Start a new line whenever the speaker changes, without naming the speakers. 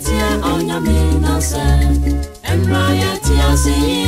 tie onyame na sɛ mmra ase yi